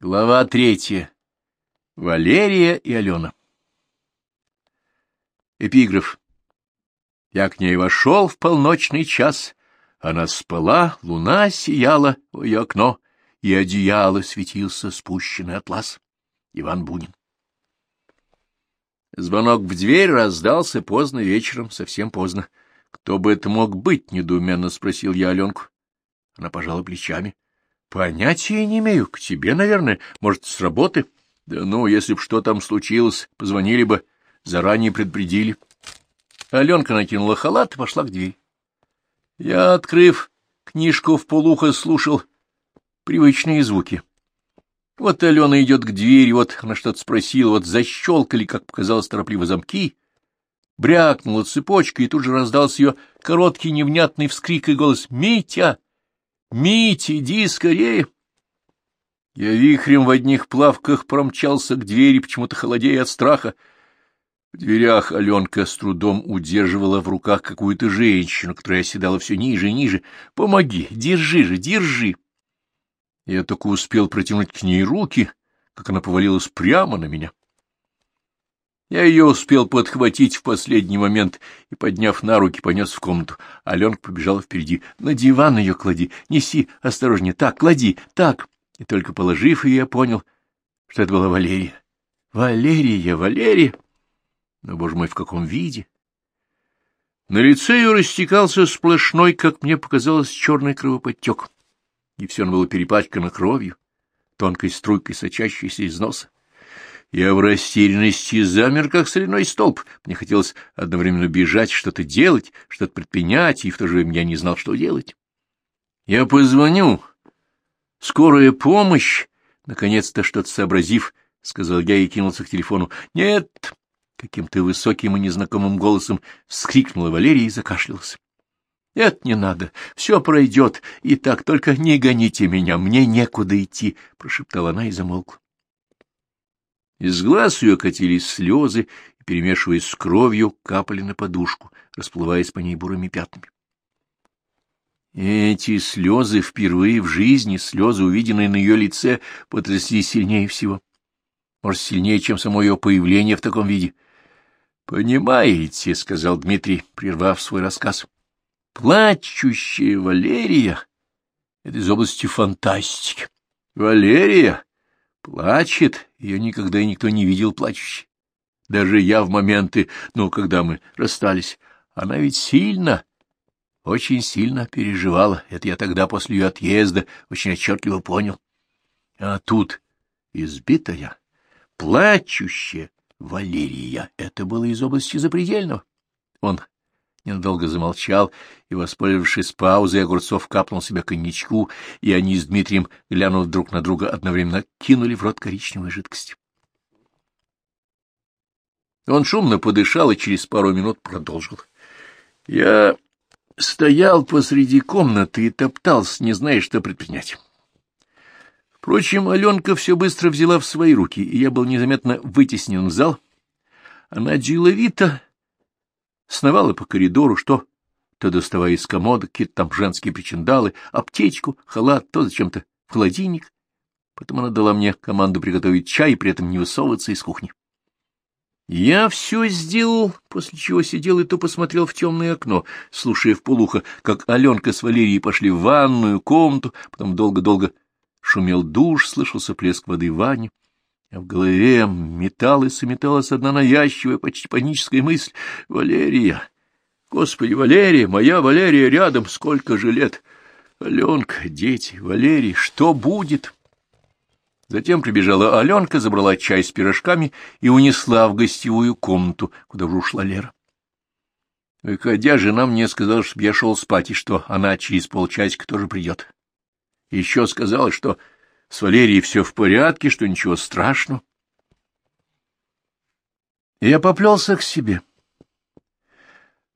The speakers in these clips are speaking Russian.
Глава третья. Валерия и Алена. Эпиграф. Я к ней вошел в полночный час. Она спала, луна сияла в ее окно, и одеяло светился спущенный атлас. Иван Бунин. Звонок в дверь раздался поздно вечером, совсем поздно. Кто бы это мог быть, недоуменно спросил я Аленку. Она пожала плечами. — Понятия не имею. К тебе, наверное. Может, с работы? Да ну, если б что там случилось, позвонили бы, заранее предупредили. Аленка накинула халат и пошла к двери. Я, открыв книжку в полухо, слушал привычные звуки. Вот Алена идет к двери, вот она что-то спросила, вот защелкали, как показалось, торопливо замки, брякнула цепочка, и тут же раздался ее короткий невнятный вскрик и голос «Митя!» Мить, иди скорее! Я вихрем в одних плавках промчался к двери, почему-то холодея от страха. В дверях Аленка с трудом удерживала в руках какую-то женщину, которая оседала все ниже и ниже. «Помоги! Держи же! Держи!» Я только успел протянуть к ней руки, как она повалилась прямо на меня. Я ее успел подхватить в последний момент и, подняв на руки, понес в комнату. Аленка побежала впереди. — На диван ее клади, неси осторожнее. Так, клади, так. И только положив ее, я понял, что это была Валерия. Валерия, Валерия! Но, боже мой, в каком виде! На лице ее растекался сплошной, как мне показалось, черный кровоподтек, и все оно было перепачкано кровью, тонкой струйкой, сочащейся из носа. Я в растерянности замер, как соляной столб. Мне хотелось одновременно бежать, что-то делать, что-то предпринять, и в то же время я не знал, что делать. Я позвоню. Скорая помощь. Наконец-то что-то сообразив, — сказал я и кинулся к телефону. Нет! Каким-то высоким и незнакомым голосом вскрикнула Валерия и закашлялась. — Нет, не надо, все пройдет, и так только не гоните меня, мне некуда идти, — прошептала она и замолкла. Из глаз ее катились слезы перемешиваясь с кровью, капали на подушку, расплываясь по ней бурыми пятнами. Эти слезы впервые в жизни, слезы, увиденные на ее лице, потрясли сильнее всего. Может, сильнее, чем само ее появление в таком виде. — Понимаете, — сказал Дмитрий, прервав свой рассказ, — плачущая Валерия — это из области фантастики. Валерия Плачет, ее никогда и никто не видел плачущей. Даже я в моменты, ну, когда мы расстались, она ведь сильно, очень сильно переживала. Это я тогда после ее отъезда очень отчетливо понял. А тут избитая, плачущая Валерия, это было из области запредельного. Он ненадолго замолчал и, воспользовавшись паузой, Огурцов капнул себе коньячку, и они с Дмитрием, глянув друг на друга, одновременно кинули в рот коричневой жидкости. Он шумно подышал и через пару минут продолжил. Я стоял посреди комнаты и топтался, не зная, что предпринять. Впрочем, Аленка все быстро взяла в свои руки, и я был незаметно вытеснен в зал. Она деловито сновала по коридору, что то доставая из комода какие-то там женские причиндалы, аптечку, халат, то зачем-то в холодильник. Потом она дала мне команду приготовить чай и при этом не высовываться из кухни. Я все сделал, после чего сидел и то посмотрел в темное окно, слушая в полухо, как Аленка с Валерией пошли в ванную комнату, потом долго-долго шумел душ, слышался плеск воды в ванне. А в голове металась и металась одна навязчивая, почти паническая мысль. «Валерия! Господи, Валерия! Моя Валерия рядом! Сколько же лет! Аленка, дети, Валерий, что будет?» Затем прибежала Аленка, забрала чай с пирожками и унесла в гостевую комнату, куда уже ушла Лера. Выходя, жена мне сказала, чтобы я шел спать, и что она через полчасика тоже придет. Еще сказала, что с Валерией все в порядке, что ничего страшного. Я поплелся к себе.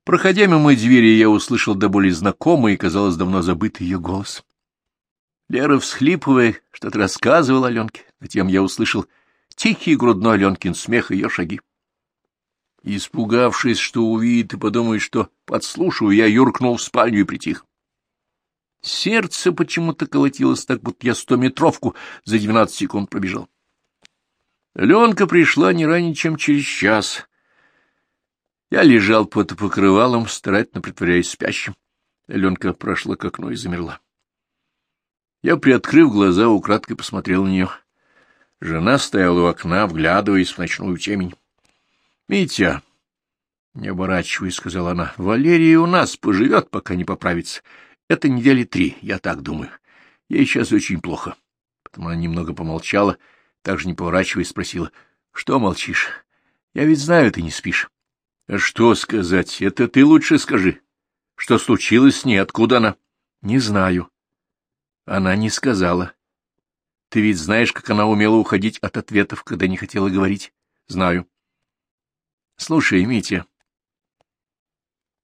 Проходя мимо двери, я услышал до боли знакомый и, казалось, давно забытый ее голос. Лера, всхлипывая, что-то рассказывала Аленке. Затем я услышал тихий грудной Аленкин смех и ее шаги. Испугавшись, что увидит и подумает, что подслушаю, я юркнул в спальню и притих. Сердце почему-то колотилось так, будто я стометровку за двенадцать секунд пробежал. Ленка пришла не ранее, чем через час. Я лежал под покрывалом, старательно притворяясь спящим. Ленка прошла к окну и замерла. Я, приоткрыв глаза, украдкой посмотрел на нее. Жена стояла у окна, вглядываясь в ночную темень. — Митя, — не оборачиваясь, сказала она, — Валерия у нас поживет, пока не поправится. Это недели три, я так думаю. Ей сейчас очень плохо. Потом она немного помолчала, также не поворачиваясь, спросила, — Что молчишь? Я ведь знаю, ты не спишь. — А что сказать? Это ты лучше скажи. Что случилось с ней? Откуда она? — Не знаю. Она не сказала. Ты ведь знаешь, как она умела уходить от ответов, когда не хотела говорить? — Знаю. — Слушай, Митя,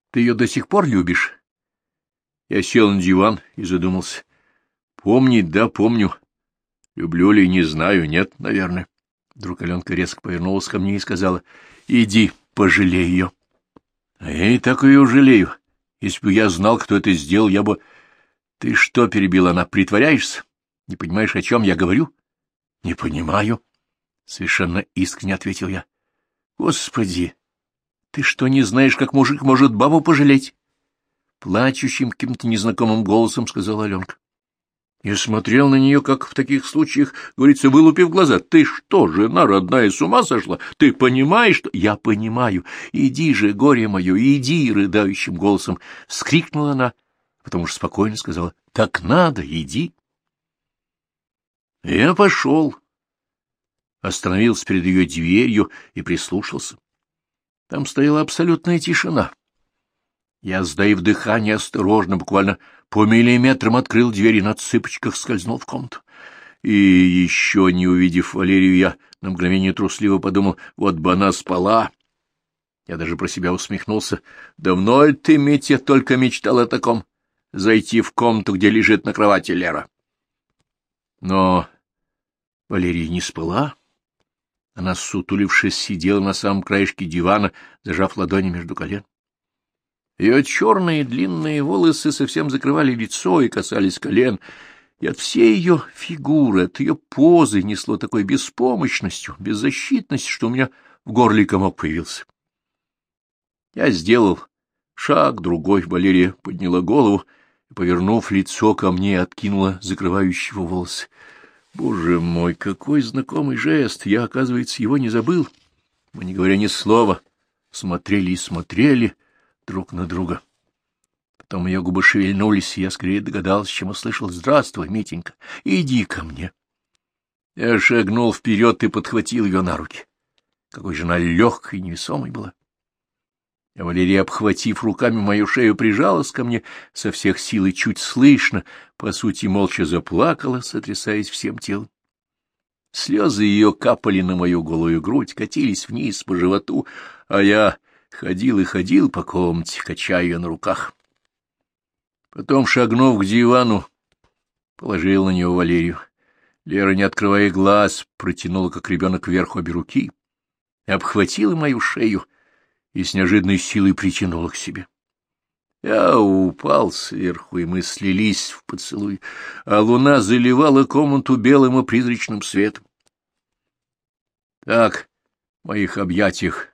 ты ее до сих пор любишь? Я сел на диван и задумался. Помнить, да, помню. Люблю ли, не знаю, нет, наверное. Вдруг Аленка резко повернулась ко мне и сказала, иди, пожалей ее. А я и так ее жалею. Если бы я знал, кто это сделал, я бы... Ты что, перебила она, притворяешься? Не понимаешь, о чем я говорю? Не понимаю. Совершенно искренне ответил я. Господи, ты что, не знаешь, как мужик может бабу пожалеть? Плачущим каким-то незнакомым голосом сказала Аленка. Я смотрел на нее, как в таких случаях, говорится, вылупив глаза. Ты что, жена родная, с ума сошла? Ты понимаешь, что... Я понимаю. Иди же, горе мое, иди, рыдающим голосом. Вскрикнула она, потому что спокойно сказала. Так надо, иди. Я пошел. Остановился перед ее дверью и прислушался. Там стояла абсолютная тишина. Я, сдаив дыхание, осторожно, буквально по миллиметрам открыл дверь и на цыпочках скользнул в комнату. И еще не увидев Валерию, я на мгновение трусливо подумал, вот бы она спала. Я даже про себя усмехнулся. Давно ты, Митя, только мечтал о таком — зайти в комнату, где лежит на кровати Лера. Но Валерия не спала. Она, сутулившись, сидела на самом краешке дивана, зажав ладони между колен. Ее черные длинные волосы совсем закрывали лицо и касались колен, и от всей ее фигуры, от ее позы несло такой беспомощностью, беззащитностью, что у меня в горле комок появился. Я сделал шаг, другой, Валерия подняла голову и, повернув лицо ко мне, откинула закрывающего волосы. Боже мой, какой знакомый жест! Я, оказывается, его не забыл. Мы, не говоря ни слова, смотрели и смотрели друг на друга. Потом ее губы шевельнулись, и я скорее догадался, чем услышал «Здравствуй, Митенька, иди ко мне». Я шагнул вперед и подхватил ее на руки. Какой же она легкой и невесомой была. А Валерия, обхватив руками мою шею, прижалась ко мне со всех сил и чуть слышно, по сути, молча заплакала, сотрясаясь всем телом. Слезы ее капали на мою голую грудь, катились вниз по животу, а я ходил и ходил по комнате, качая ее на руках. Потом, шагнув к дивану, положил на него Валерию. Лера, не открывая глаз, протянула, как ребенок, вверх обе руки, обхватила мою шею — и с неожиданной силой притянула к себе. Я упал сверху, и мы слились в поцелуй, а луна заливала комнату белым и призрачным светом. Так, в моих объятиях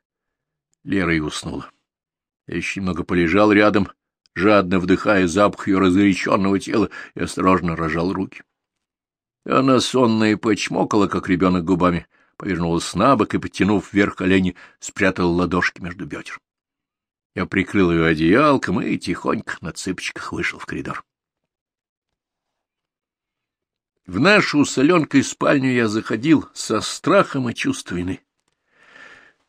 Лера и уснула. Я еще немного полежал рядом, жадно вдыхая запах ее разгоряченного тела, и осторожно рожал руки. Она сонная и почмокала, как ребенок губами, повернулась на бок и, подтянув вверх колени, спрятала ладошки между бедер. Я прикрыл ее одеялком и тихонько на цыпочках вышел в коридор. В нашу соленкой спальню я заходил со страхом и чувством.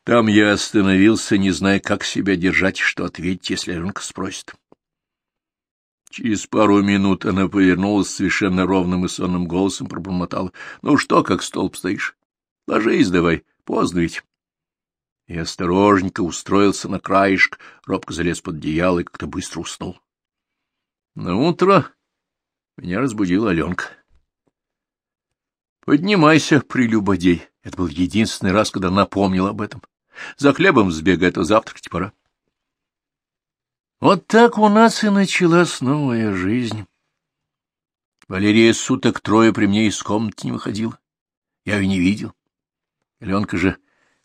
Там я остановился, не зная, как себя держать, что ответить, если Аленка спросит. Через пару минут она повернулась совершенно ровным и сонным голосом, пробормотала. — Ну что, как столб стоишь? Ложись давай, поздно ведь. И осторожненько устроился на краешек, робко залез под одеяло и как-то быстро уснул. На утро меня разбудила Аленка. «Поднимайся, прелюбодей!» Это был единственный раз, когда напомнил об этом. «За хлебом сбегай, а завтракать пора». Вот так у нас и началась новая жизнь. Валерия суток трое при мне из комнаты не выходила. Я ее не видел. Аленка же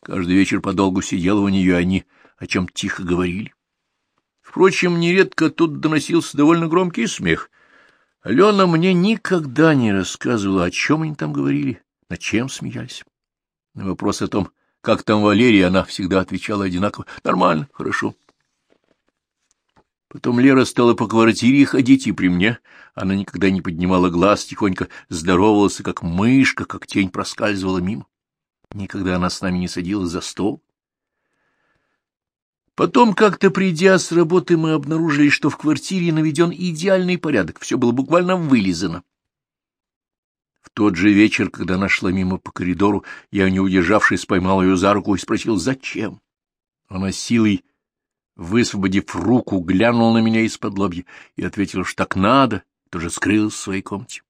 каждый вечер подолгу сидела у нее, они о чем тихо говорили. Впрочем, нередко тут доносился довольно громкий смех. Алена мне никогда не рассказывала, о чем они там говорили, над чем смеялись. На вопрос о том, как там Валерия, она всегда отвечала одинаково. Нормально, хорошо. Потом Лера стала по квартире ходить, и при мне она никогда не поднимала глаз, тихонько здоровалась, как мышка, как тень проскальзывала мимо. Никогда она с нами не садилась за стол. Потом, как-то придя с работы, мы обнаружили, что в квартире наведен идеальный порядок, все было буквально вылизано. Тот же вечер, когда она шла мимо по коридору, я, не удержавшись, поймал ее за руку и спросил, зачем. Она силой высвободив руку, глянул на меня из-под лобья и ответил, что так надо, тоже скрылась в своей комнате.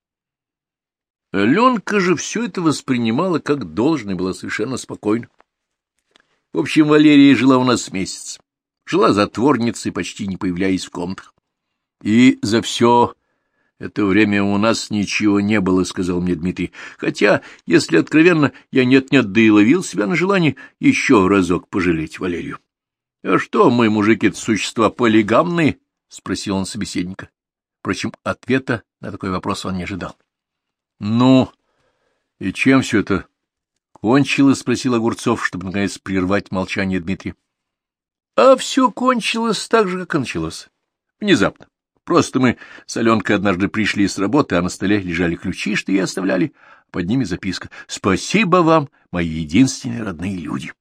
Аленка же все это воспринимала как должное, была совершенно спокойна. В общем, Валерия жила у нас месяц. Жила затворницей, почти не появляясь в комнатах. И за все это время у нас ничего не было, — сказал мне Дмитрий. Хотя, если откровенно, я нет-нет, да и ловил себя на желание еще разок пожалеть Валерию. — А что, мы, мужики существа полигамные? — спросил он собеседника. Впрочем, ответа на такой вопрос он не ожидал. — Ну, и чем все это кончилось? — спросил Огурцов, чтобы, наконец, прервать молчание Дмитрия. — А все кончилось так же, как и началось. Внезапно. Просто мы с Аленкой однажды пришли с работы, а на столе лежали ключи, что ей оставляли, под ними записка «Спасибо вам, мои единственные родные люди».